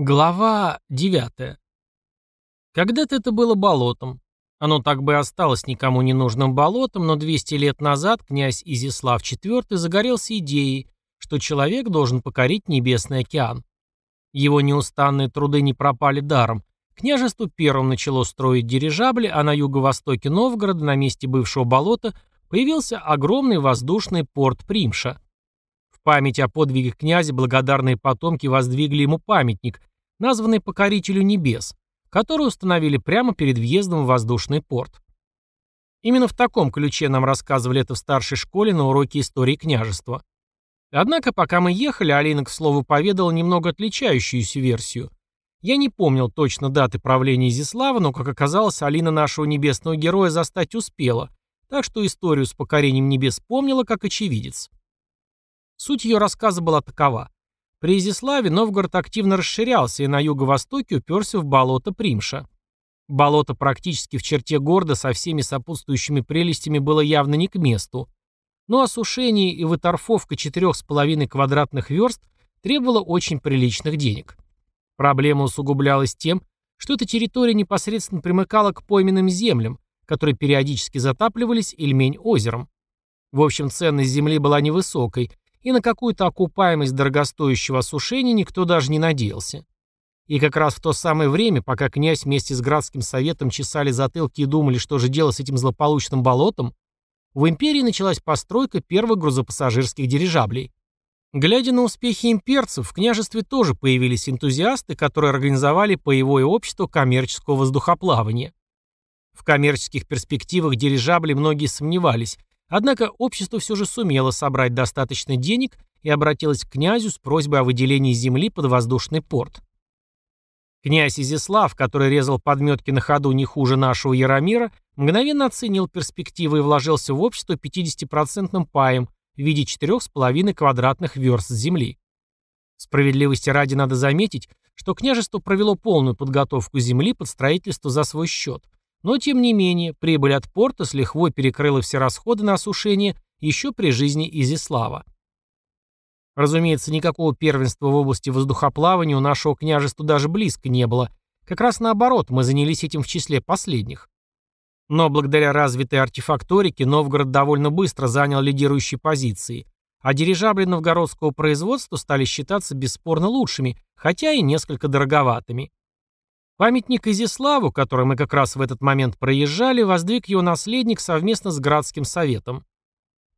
Глава 9. Когда-то это было болотом. Оно так бы и осталось никому не нужным болотом, но 200 лет назад князь Изяслав IV загорелся идеей, что человек должен покорить Небесный океан. Его неустанные труды не пропали даром. Княжество первым начало строить дирижабли, а на юго-востоке Новгорода, на месте бывшего болота, появился огромный воздушный порт Примша. Память о подвиге князя благодарные потомки воздвигли ему памятник, названный Покорителю Небес, который установили прямо перед въездом в воздушный порт. Именно в таком ключе нам рассказывали это в старшей школе на уроке истории княжества. Однако, пока мы ехали, Алина, к слову, поведала немного отличающуюся версию. Я не помнил точно даты правления Изислава, но, как оказалось, Алина нашего небесного героя застать успела, так что историю с покорением небес помнила как очевидец. Суть ее рассказа была такова. При Изяславе Новгород активно расширялся и на юго-востоке уперся в болото Примша. Болото практически в черте города со всеми сопутствующими прелестями было явно не к месту. Но осушение и выторфовка 4,5 квадратных верст требовало очень приличных денег. Проблема усугублялась тем, что эта территория непосредственно примыкала к пойменным землям, которые периодически затапливались Ильмень-озером. В общем, ценность земли была невысокой, и на какую-то окупаемость дорогостоящего осушения никто даже не надеялся. И как раз в то самое время, пока князь вместе с Градским советом чесали затылки и думали, что же делать с этим злополучным болотом, в империи началась постройка первых грузопассажирских дирижаблей. Глядя на успехи имперцев, в княжестве тоже появились энтузиасты, которые организовали боевое общество коммерческого воздухоплавания. В коммерческих перспективах дирижаблей многие сомневались, Однако общество все же сумело собрать достаточно денег и обратилось к князю с просьбой о выделении земли под воздушный порт. Князь Изяслав, который резал подметки на ходу не хуже нашего Яромира, мгновенно оценил перспективы и вложился в общество 50% паем в виде 4,5 квадратных верст земли. Справедливости ради надо заметить, что княжество провело полную подготовку земли под строительство за свой счет – но, тем не менее, прибыль от порта с лихвой перекрыла все расходы на осушение еще при жизни Изислава. Разумеется, никакого первенства в области воздухоплавания у нашего княжества даже близко не было. Как раз наоборот, мы занялись этим в числе последних. Но благодаря развитой артефакторике Новгород довольно быстро занял лидирующие позиции, а дирижабли новгородского производства стали считаться бесспорно лучшими, хотя и несколько дороговатыми. Памятник Изяславу, который мы как раз в этот момент проезжали, воздвиг его наследник совместно с Градским советом.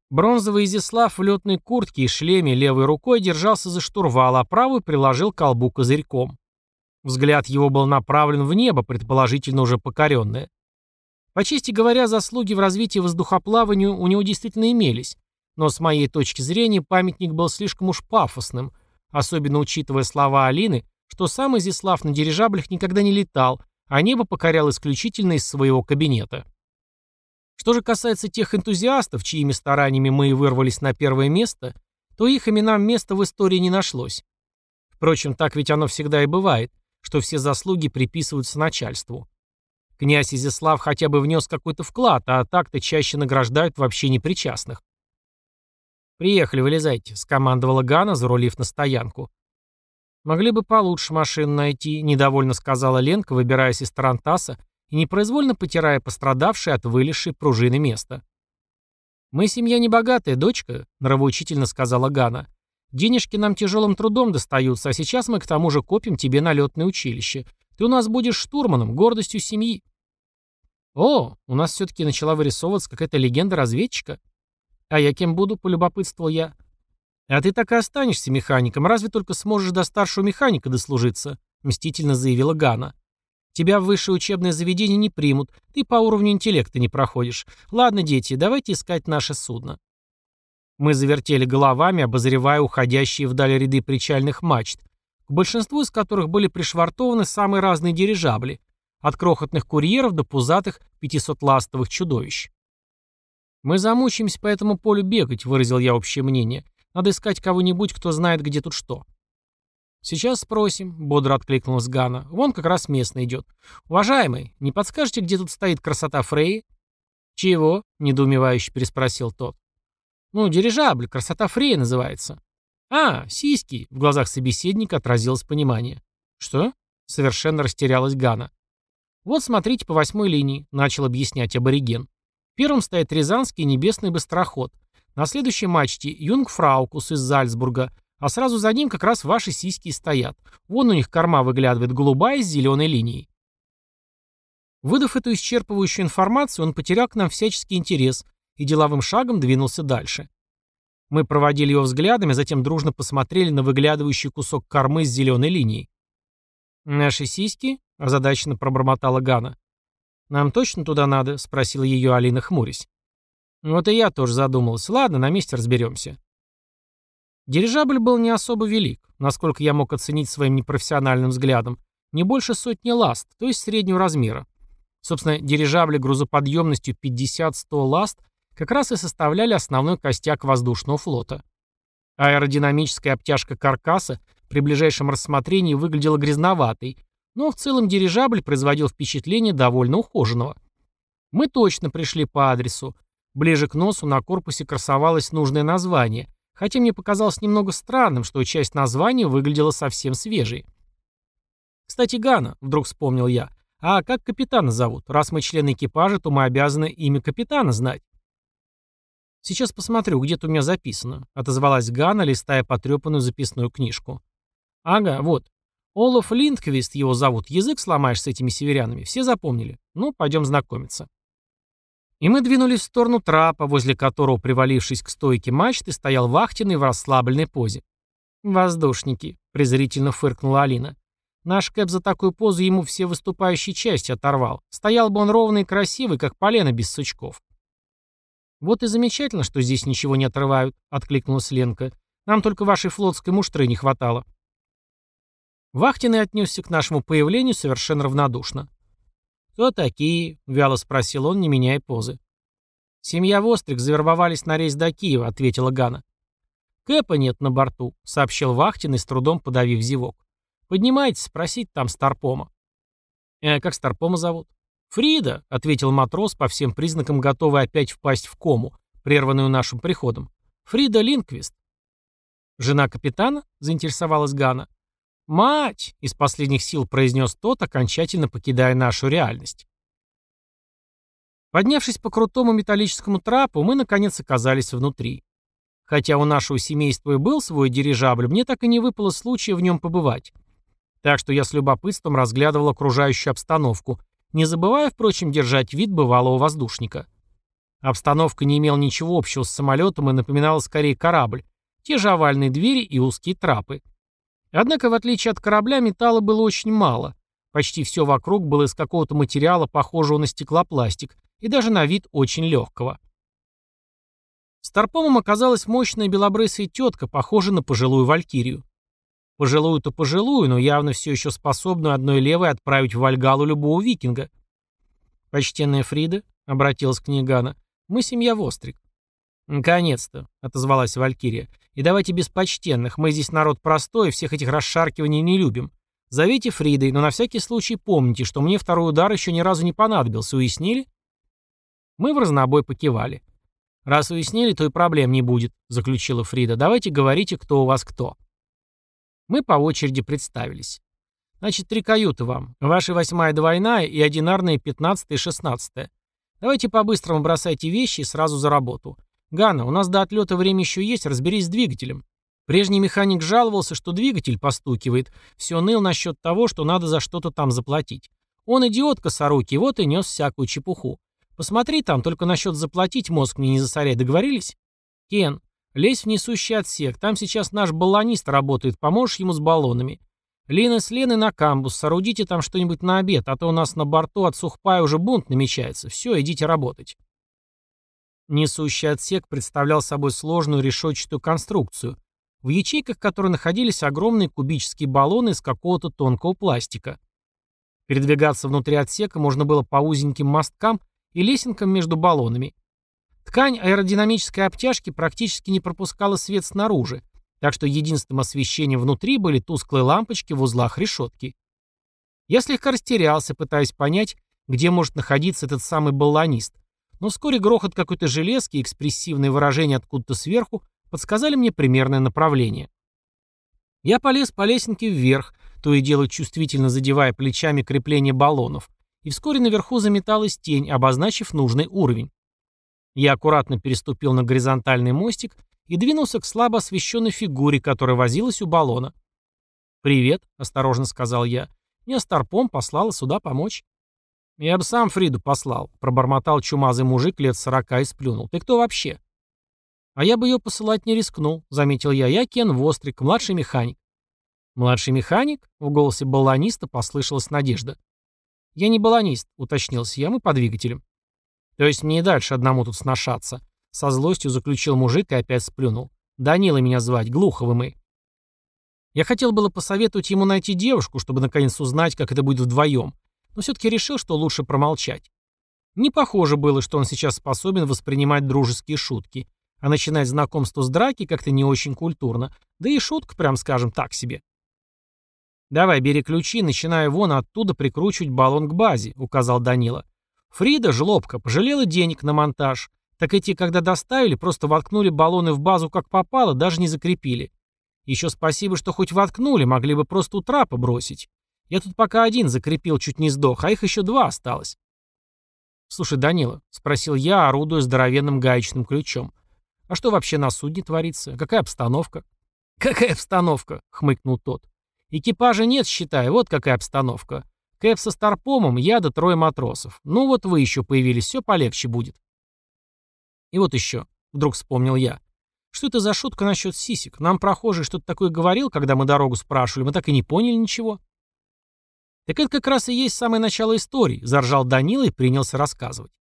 Бронзовый Изяслав в летной куртке и шлеме левой рукой держался за штурвал, а правую приложил к колбу козырьком. Взгляд его был направлен в небо, предположительно уже покоренное. По чести говоря, заслуги в развитии воздухоплавания у него действительно имелись, но с моей точки зрения памятник был слишком уж пафосным, особенно учитывая слова Алины, что сам Изяслав на дирижаблях никогда не летал, а небо покорял исключительно из своего кабинета. Что же касается тех энтузиастов, чьими стараниями мы и вырвались на первое место, то их именам места в истории не нашлось. Впрочем, так ведь оно всегда и бывает, что все заслуги приписываются начальству. Князь Изяслав хотя бы внес какой-то вклад, а так-то чаще награждают вообще непричастных. «Приехали, вылезайте», — скомандовала Гана, зарулив на стоянку. «Могли бы получше машину найти», — недовольно сказала Ленка, выбираясь из Тарантаса и непроизвольно потирая пострадавшее от вылезшей пружины место. «Мы семья небогатая, дочка», — нравоучительно сказала Гана. «Денежки нам тяжелым трудом достаются, а сейчас мы к тому же копим тебе на летное училище. Ты у нас будешь штурманом, гордостью семьи». «О, у нас все-таки начала вырисовываться какая-то легенда разведчика». «А я кем буду?» — полюбопытствовал я. «А ты так и останешься механиком, разве только сможешь до старшего механика дослужиться», — мстительно заявила Гана. «Тебя в высшее учебное заведение не примут, ты по уровню интеллекта не проходишь. Ладно, дети, давайте искать наше судно». Мы завертели головами, обозревая уходящие вдаль ряды причальных мачт, к большинству из которых были пришвартованы самые разные дирижабли, от крохотных курьеров до пузатых 500-ластовых чудовищ. «Мы замучаемся по этому полю бегать», — выразил я общее мнение. Надо искать кого-нибудь, кто знает, где тут что. «Сейчас спросим», — бодро откликнулась Гана. «Вон как раз местный идет. Уважаемый, не подскажете, где тут стоит красота Фреи?» «Чего?» — недоумевающе переспросил тот. «Ну, дирижабль, красота Фреи называется». «А, сиськи!» — в глазах собеседника отразилось понимание. «Что?» — совершенно растерялась Гана. «Вот смотрите по восьмой линии», — начал объяснять абориген. Первым стоит Рязанский небесный быстроход. На следующей мачте Юнгфраукус из Зальцбурга, а сразу за ним как раз ваши сиськи стоят. Вон у них корма выглядывает голубая с зеленой линией. Выдав эту исчерпывающую информацию, он потерял к нам всяческий интерес и деловым шагом двинулся дальше. Мы проводили его взглядами, затем дружно посмотрели на выглядывающий кусок кормы с зеленой линией. «Наши сиськи?» – озадаченно пробормотала Гана. «Нам точно туда надо?» – спросила ее Алина, хмурясь. Вот и я тоже задумался. Ладно, на месте разберемся. Дирижабль был не особо велик, насколько я мог оценить своим непрофессиональным взглядом. Не больше сотни ласт, то есть среднего размера. Собственно, дирижабли грузоподъемностью 50-100 ласт как раз и составляли основной костяк воздушного флота. Аэродинамическая обтяжка каркаса при ближайшем рассмотрении выглядела грязноватой, но в целом дирижабль производил впечатление довольно ухоженного. Мы точно пришли по адресу. Ближе к носу на корпусе красовалось нужное название, хотя мне показалось немного странным, что часть названия выглядела совсем свежей. «Кстати, Гана», — вдруг вспомнил я, — «а как капитана зовут? Раз мы члены экипажа, то мы обязаны имя капитана знать». «Сейчас посмотрю, где-то у меня записано», — отозвалась Гана, листая потрепанную записную книжку. «Ага, вот. Олаф Линдквист его зовут. Язык сломаешь с этими северянами. Все запомнили? Ну, пойдем знакомиться». И мы двинулись в сторону трапа, возле которого, привалившись к стойке мачты, стоял вахтенный в расслабленной позе. «Воздушники», — презрительно фыркнула Алина. «Наш Кэп за такую позу ему все выступающие части оторвал. Стоял бы он ровный и красивый, как полено без сучков». «Вот и замечательно, что здесь ничего не отрывают», — откликнулась Ленка. «Нам только вашей флотской муштры не хватало». Вахтенный отнесся к нашему появлению совершенно равнодушно. «Кто такие?» — вяло спросил он, не меняя позы. «Семья Вострик завербовались на рейс до Киева», — ответила Гана. «Кэпа нет на борту», — сообщил Вахтин и с трудом подавив зевок. «Поднимайтесь, спросить там Старпома». «Э, как Старпома зовут?» «Фрида», — ответил матрос, по всем признакам готовый опять впасть в кому, прерванную нашим приходом. «Фрида Линквист». «Жена капитана?» — заинтересовалась Гана. «Мать!» — из последних сил произнес тот, окончательно покидая нашу реальность. Поднявшись по крутому металлическому трапу, мы, наконец, оказались внутри. Хотя у нашего семейства и был свой дирижабль, мне так и не выпало случая в нем побывать. Так что я с любопытством разглядывал окружающую обстановку, не забывая, впрочем, держать вид бывалого воздушника. Обстановка не имела ничего общего с самолетом и напоминала скорее корабль, те же овальные двери и узкие трапы. Однако, в отличие от корабля, металла было очень мало. Почти все вокруг было из какого-то материала, похожего на стеклопластик, и даже на вид очень легкого. Старпомом оказалась мощная белобрысая тетка, похожая на пожилую валькирию. Пожилую-то пожилую, но явно все еще способную одной левой отправить в Вальгалу любого викинга. «Почтенная Фрида», — обратилась к ней Гана, — «мы семья Вострик». «Наконец-то», — отозвалась Валькирия. «И давайте без почтенных. Мы здесь народ простой, всех этих расшаркиваний не любим. Зовите Фридой, но на всякий случай помните, что мне второй удар еще ни разу не понадобился. Уяснили?» Мы в разнобой покивали. «Раз уяснили, то и проблем не будет», — заключила Фрида. «Давайте говорите, кто у вас кто». Мы по очереди представились. Значит, три каюты вам. Ваша восьмая двойная и одинарная пятнадцатая и шестнадцатая. Давайте по-быстрому бросайте вещи и сразу за работу. «Ганна, у нас до отлета время еще есть, разберись с двигателем». Прежний механик жаловался, что двигатель постукивает. Все ныл насчет того, что надо за что-то там заплатить. Он идиот косорукий, вот и нес всякую чепуху. Посмотри там, только насчет заплатить мозг мне не засоряй, договорились? Кен, лезь в несущий отсек, там сейчас наш баллонист работает, поможешь ему с баллонами. Лина с Леной на камбус, соорудите там что-нибудь на обед, а то у нас на борту от сухпая уже бунт намечается. Все, идите работать. Несущий отсек представлял собой сложную решетчатую конструкцию, в ячейках которой находились огромные кубические баллоны из какого-то тонкого пластика. Передвигаться внутри отсека можно было по узеньким мосткам и лесенкам между баллонами. Ткань аэродинамической обтяжки практически не пропускала свет снаружи, так что единственным освещением внутри были тусклые лампочки в узлах решетки. Я слегка растерялся, пытаясь понять, где может находиться этот самый баллонист, но вскоре грохот какой-то железки и экспрессивные выражения откуда-то сверху подсказали мне примерное направление. Я полез по лесенке вверх, то и дело чувствительно задевая плечами крепление баллонов, и вскоре наверху заметалась тень, обозначив нужный уровень. Я аккуратно переступил на горизонтальный мостик и двинулся к слабо освещенной фигуре, которая возилась у баллона. «Привет», — осторожно сказал я. «Меня Старпом послала сюда помочь». «Я бы сам Фриду послал», — пробормотал чумазый мужик лет сорока и сплюнул. «Ты кто вообще?» «А я бы ее посылать не рискнул», — заметил я. «Я Кен Вострик, младший механик». «Младший механик?» — в голосе баллониста послышалась надежда. «Я не баллонист», — уточнился я, мы по двигателям. «То есть мне и дальше одному тут сношаться», — со злостью заключил мужик и опять сплюнул. «Данила меня звать, Глуховы мы». Я хотел было посоветовать ему найти девушку, чтобы наконец узнать, как это будет вдвоем, но все-таки решил, что лучше промолчать. Не похоже было, что он сейчас способен воспринимать дружеские шутки, а начинать знакомство с драки как-то не очень культурно, да и шутка, прям скажем, так себе. «Давай, бери ключи, начиная вон оттуда прикручивать баллон к базе», — указал Данила. Фрида, жлобка, пожалела денег на монтаж. Так эти, когда доставили, просто воткнули баллоны в базу как попало, даже не закрепили. Еще спасибо, что хоть воткнули, могли бы просто у трапа бросить. Я тут пока один закрепил, чуть не сдох, а их еще два осталось. «Слушай, Данила», — спросил я, орудуя здоровенным гаечным ключом, — «а что вообще на судне творится? Какая обстановка?» «Какая обстановка?» — хмыкнул тот. Экипажа нет, считай, вот какая обстановка. Кэп со Старпомом, я да трое матросов. Ну вот вы еще появились, все полегче будет. И вот еще, вдруг вспомнил я. Что это за шутка насчет сисек? Нам прохожий что-то такое говорил, когда мы дорогу спрашивали, мы так и не поняли ничего. Так это как раз и есть самое начало истории, заржал Данила и принялся рассказывать.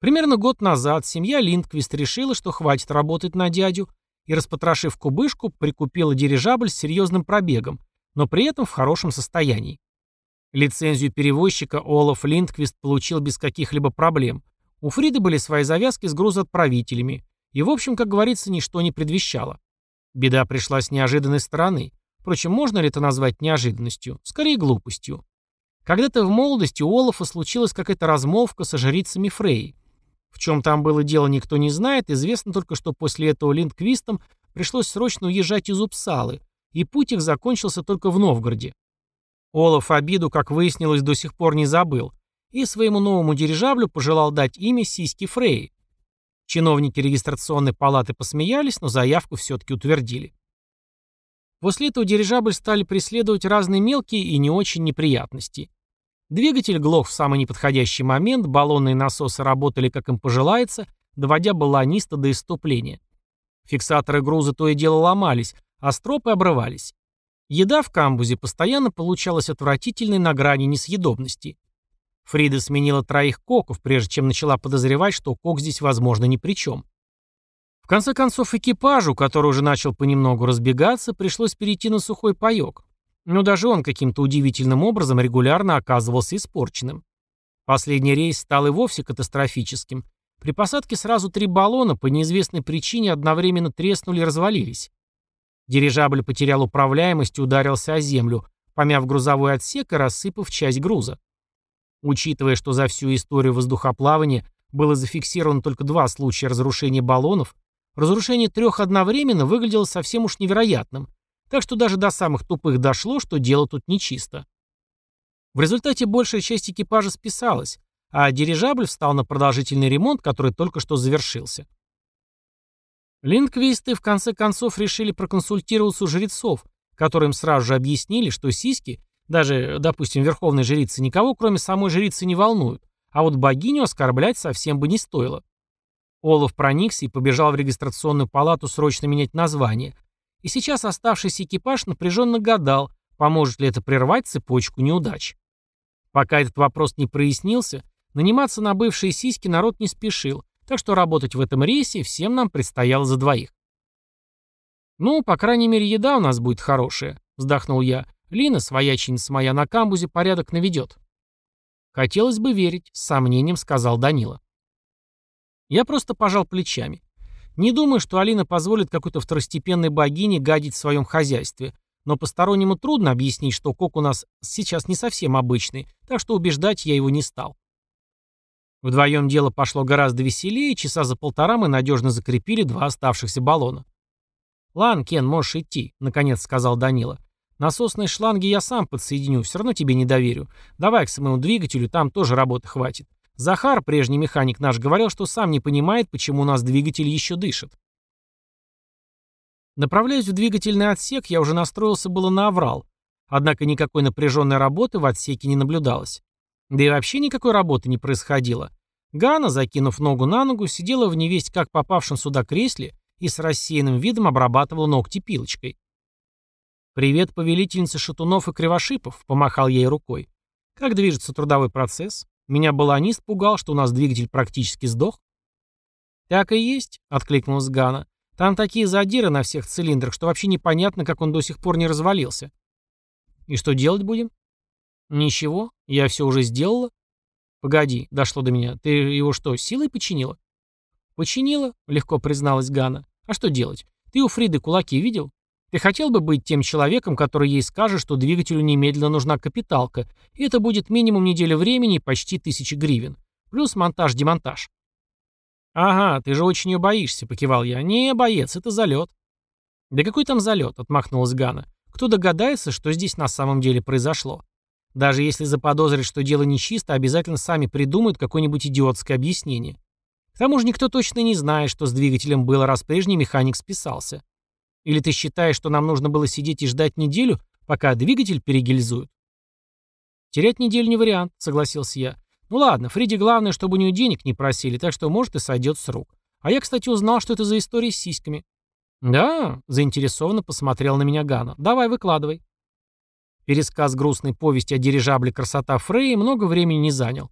Примерно год назад семья Линдквист решила, что хватит работать на дядю, и, распотрошив кубышку, прикупила дирижабль с серьезным пробегом, но при этом в хорошем состоянии. Лицензию перевозчика Олаф Линдквист получил без каких-либо проблем. У Фриды были свои завязки с грузоотправителями, и, в общем, как говорится, ничто не предвещало. Беда пришла с неожиданной стороны. Впрочем, можно ли это назвать неожиданностью? Скорее, глупостью. Когда-то в молодости у Олафа случилась какая-то размолвка со жрицами Фрей. В чем там было дело, никто не знает, известно только, что после этого Линдквистам пришлось срочно уезжать из Упсалы, и путь их закончился только в Новгороде. Олаф обиду, как выяснилось, до сих пор не забыл, и своему новому дирижаблю пожелал дать имя Сиськи Фрей. Чиновники регистрационной палаты посмеялись, но заявку все-таки утвердили. После этого дирижабль стали преследовать разные мелкие и не очень неприятности. Двигатель глох в самый неподходящий момент, баллонные насосы работали как им пожелается, доводя баллониста до иступления. Фиксаторы груза то и дело ломались, а стропы обрывались. Еда в камбузе постоянно получалась отвратительной на грани несъедобности. Фрида сменила троих коков, прежде чем начала подозревать, что кок здесь, возможно, ни при чем. Конце концов, экипажу, который уже начал понемногу разбегаться, пришлось перейти на сухой паек. Но даже он каким-то удивительным образом регулярно оказывался испорченным. Последний рейс стал и вовсе катастрофическим. При посадке сразу три баллона по неизвестной причине одновременно треснули и развалились. Дирижабль потерял управляемость и ударился о землю, помяв грузовой отсек и рассыпав часть груза. Учитывая, что за всю историю воздухоплавания было зафиксировано только два случая разрушения баллонов, разрушение трех одновременно выглядело совсем уж невероятным – так что даже до самых тупых дошло, что дело тут нечисто. В результате большая часть экипажа списалась, а дирижабль встал на продолжительный ремонт, который только что завершился. Лингвисты в конце концов решили проконсультироваться у жрецов, которым сразу же объяснили, что сиськи, даже, допустим, верховной жрицы, никого кроме самой жрицы не волнуют, а вот богиню оскорблять совсем бы не стоило. Олаф проникся и побежал в регистрационную палату срочно менять название, и сейчас оставшийся экипаж напряженно гадал, поможет ли это прервать цепочку неудач. Пока этот вопрос не прояснился, наниматься на бывшие сиськи народ не спешил, так что работать в этом рейсе всем нам предстояло за двоих. «Ну, по крайней мере, еда у нас будет хорошая», — вздохнул я. «Лина, свояченица моя, на камбузе порядок наведет». «Хотелось бы верить», — с сомнением сказал Данила. Я просто пожал плечами. Не думаю, что Алина позволит какой-то второстепенной богине гадить в своем хозяйстве, но постороннему трудно объяснить, что кок у нас сейчас не совсем обычный, так что убеждать я его не стал. Вдвоем дело пошло гораздо веселее, часа за полтора мы надежно закрепили два оставшихся баллона. «Лан, Кен, можешь идти», — наконец сказал Данила. «Насосные шланги я сам подсоединю, все равно тебе не доверю. Давай к самому двигателю, там тоже работы хватит. Захар, прежний механик наш, говорил, что сам не понимает, почему у нас двигатель еще дышит». Направляясь в двигательный отсек, я уже настроился было на аврал. Однако никакой напряженной работы в отсеке не наблюдалось. Да и вообще никакой работы не происходило. Гана, закинув ногу на ногу, сидела в невесть как попавшем сюда кресле и с рассеянным видом обрабатывала ногти пилочкой. «Привет, повелительница шатунов и кривошипов», — помахал ей рукой. «Как движется трудовой процесс? Меня баланист пугал, что у нас двигатель практически сдох». «Так и есть», — откликнулась Гана. «Там такие задиры на всех цилиндрах, что вообще непонятно, как он до сих пор не развалился». «И что делать будем?» «Ничего, я все уже сделала». «Погоди, дошло до меня. Ты его что, силой починила?» «Починила», — легко призналась Гана. «А что делать? Ты у Фриды кулаки видел? Ты хотел бы быть тем человеком, который ей скажет, что двигателю немедленно нужна капиталка, и это будет минимум неделя времени и почти тысячи гривен. Плюс монтаж-демонтаж». «Ага, ты же очень ее боишься», — покивал я. «Не, боец, это залет». «Да какой там залет?» — отмахнулась Гана. «Кто догадается, что здесь на самом деле произошло? Даже если заподозрят, что дело нечисто, обязательно сами придумают какое-нибудь идиотское объяснение. К тому же никто точно не знает, что с двигателем было, раз прежний механик списался. Или ты считаешь, что нам нужно было сидеть и ждать неделю, пока двигатель перегильзуют? Терять неделю не вариант, согласился я. Ну ладно, Фриде главное, чтобы у нее денег не просили, так что, может, и сойдет с рук. А я, кстати, узнал, что это за история с сиськами. Да, заинтересованно посмотрел на меня Гана. Давай, выкладывай. Пересказ грустной повести о дирижабле «Красота Фрей» много времени не занял.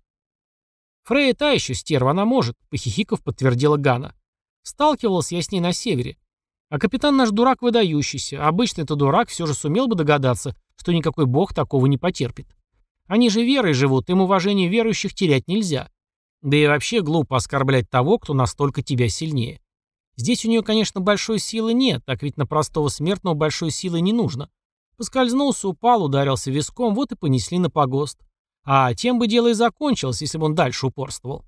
«Фрейя та еще стерва, она может», — похихиков подтвердила Гана. «Сталкивался я с ней на севере. А капитан наш дурак выдающийся. Обычно это дурак все же сумел бы догадаться, что никакой бог такого не потерпит. Они же верой живут, им уважение верующих терять нельзя. Да и вообще глупо оскорблять того, кто настолько тебя сильнее. Здесь у нее, конечно, большой силы нет, так ведь на простого смертного большой силы не нужно. Поскользнулся, упал, ударился виском, вот и понесли на погост. А тем бы дело и закончилось, если бы он дальше упорствовал.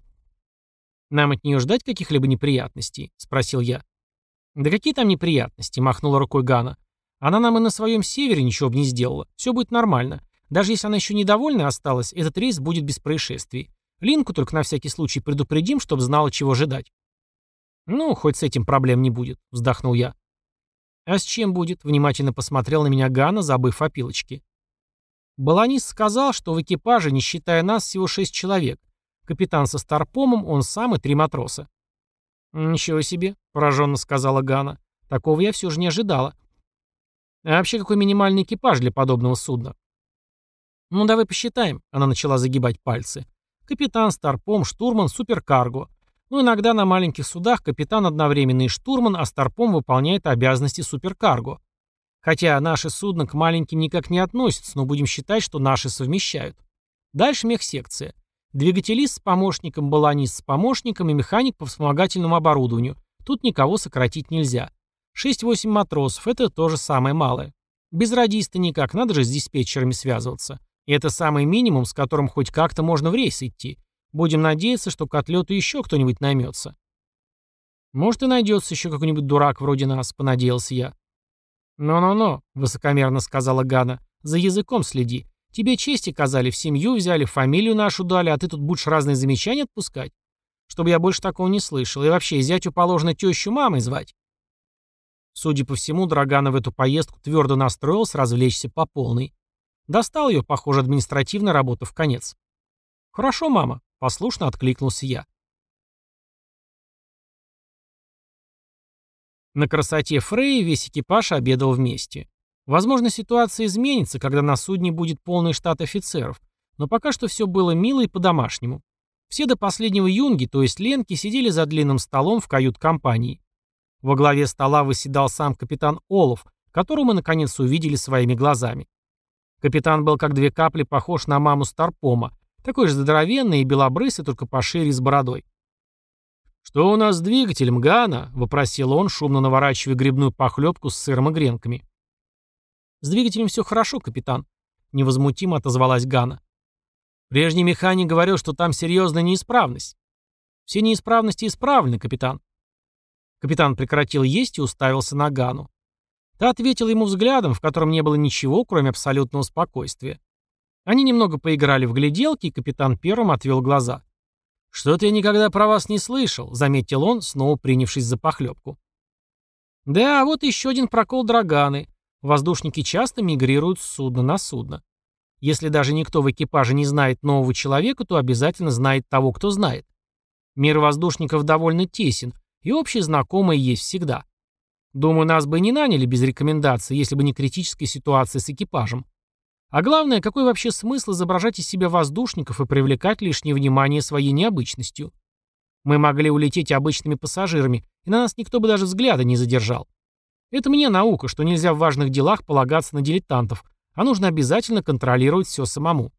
«Нам от нее ждать каких-либо неприятностей?» — спросил я. «Да какие там неприятности?» — махнула рукой Гана. «Она нам и на своем севере ничего бы не сделала. Все будет нормально. Даже если она еще недовольна осталась, этот рейс будет без происшествий. Линку только на всякий случай предупредим, чтобы знала, чего ожидать». «Ну, хоть с этим проблем не будет», — вздохнул я. «А с чем будет?» — внимательно посмотрел на меня Гана, забыв о пилочке. Баланис сказал, что в экипаже, не считая нас, всего шесть человек. Капитан со Старпомом, он сам и три матроса. «Ничего себе», — пораженно сказала Гана. «Такого я все же не ожидала». «А вообще какой минимальный экипаж для подобного судна?» «Ну, давай посчитаем», — она начала загибать пальцы. «Капитан, Старпом, штурман, суперкарго. Ну, иногда на маленьких судах капитан одновременно и штурман, а Старпом выполняет обязанности суперкарго. Хотя наши судна к маленьким никак не относятся, но будем считать, что наши совмещают. Дальше мехсекция. Двигателист с помощником, баланист с помощником и механик по вспомогательному оборудованию. Тут никого сократить нельзя. 6-8 матросов – это тоже самое малое. Без радиста никак, надо же с диспетчерами связываться. И это самый минимум, с которым хоть как-то можно в рейс идти. Будем надеяться, что к отлету еще кто-нибудь наймется. Может и найдется еще какой-нибудь дурак вроде нас, понадеялся я. «Но-но-но», — высокомерно сказала Гана, — «за языком следи. Тебе честь оказали, в семью взяли, фамилию нашу дали, а ты тут будешь разные замечания отпускать? Чтобы я больше такого не слышал. И вообще, зятю положено тещу мамой звать». Судя по всему, Драгана в эту поездку твердо настроился развлечься по полной. Достал ее, похоже, административная работа в конец. «Хорошо, мама», — послушно откликнулся я. На красоте Фрей весь экипаж обедал вместе. Возможно, ситуация изменится, когда на судне будет полный штат офицеров, но пока что все было мило и по-домашнему. Все до последнего юнги, то есть Ленки, сидели за длинным столом в кают-компании. Во главе стола выседал сам капитан Олов, которого мы наконец увидели своими глазами. Капитан был как две капли похож на маму Старпома, такой же здоровенный и белобрысый, только пошире с бородой. «Что у нас с двигателем, Гана?» — вопросил он, шумно наворачивая грибную похлебку с сыром и гренками. «С двигателем все хорошо, капитан», — невозмутимо отозвалась Гана. «Прежний механик говорил, что там серьезная неисправность». «Все неисправности исправлены, капитан». Капитан прекратил есть и уставился на Гану. Та ответила ему взглядом, в котором не было ничего, кроме абсолютного спокойствия. Они немного поиграли в гляделки, и капитан первым отвел глаза. «Что-то я никогда про вас не слышал», — заметил он, снова принявшись за похлебку. «Да, вот еще один прокол Драганы. Воздушники часто мигрируют с судна на судно. Если даже никто в экипаже не знает нового человека, то обязательно знает того, кто знает. Мир воздушников довольно тесен, и общие знакомые есть всегда. Думаю, нас бы не наняли без рекомендаций, если бы не критическая ситуация с экипажем. А главное, какой вообще смысл изображать из себя воздушников и привлекать лишнее внимание своей необычностью? Мы могли улететь обычными пассажирами, и на нас никто бы даже взгляда не задержал. Это мне наука, что нельзя в важных делах полагаться на дилетантов, а нужно обязательно контролировать все самому.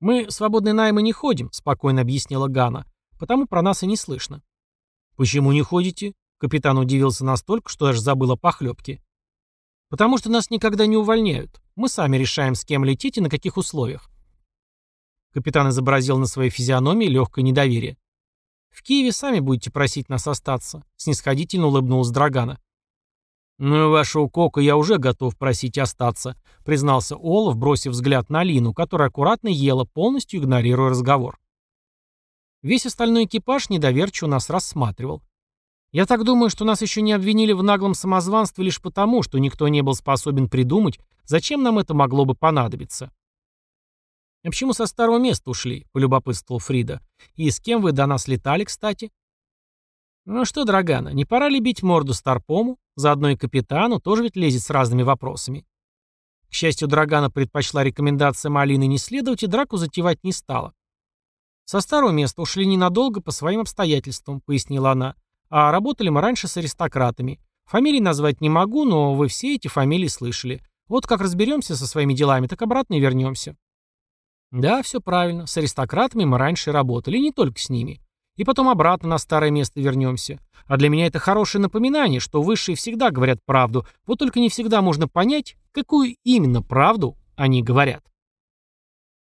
«Мы свободные наймы не ходим», — спокойно объяснила Гана, «потому про нас и не слышно». «Почему не ходите?» Капитан удивился настолько, что аж забыл о похлебке. «Потому что нас никогда не увольняют. Мы сами решаем, с кем лететь и на каких условиях». Капитан изобразил на своей физиономии легкое недоверие. «В Киеве сами будете просить нас остаться», — снисходительно улыбнулась Драгана. «Ну и вашего кока я уже готов просить остаться», — признался Олаф, бросив взгляд на Лину, которая аккуратно ела, полностью игнорируя разговор. Весь остальной экипаж недоверчиво нас рассматривал. Я так думаю, что нас еще не обвинили в наглом самозванстве лишь потому, что никто не был способен придумать, зачем нам это могло бы понадобиться. «А почему со старого места ушли?» — полюбопытствовал Фрида. «И с кем вы до нас летали, кстати?» «Ну что, Драгана, не пора ли бить морду Старпому? Заодно и капитану тоже ведь лезет с разными вопросами». К счастью, Драгана предпочла рекомендациям Алины не следовать и драку затевать не стала. «Со старого места ушли ненадолго по своим обстоятельствам», — пояснила она. А работали мы раньше с аристократами. Фамилии назвать не могу, но вы все эти фамилии слышали. Вот как разберемся со своими делами, так обратно и вернемся. Да, все правильно. С аристократами мы раньше работали, не только с ними. И потом обратно на старое место вернемся. А для меня это хорошее напоминание, что высшие всегда говорят правду, вот только не всегда можно понять, какую именно правду они говорят.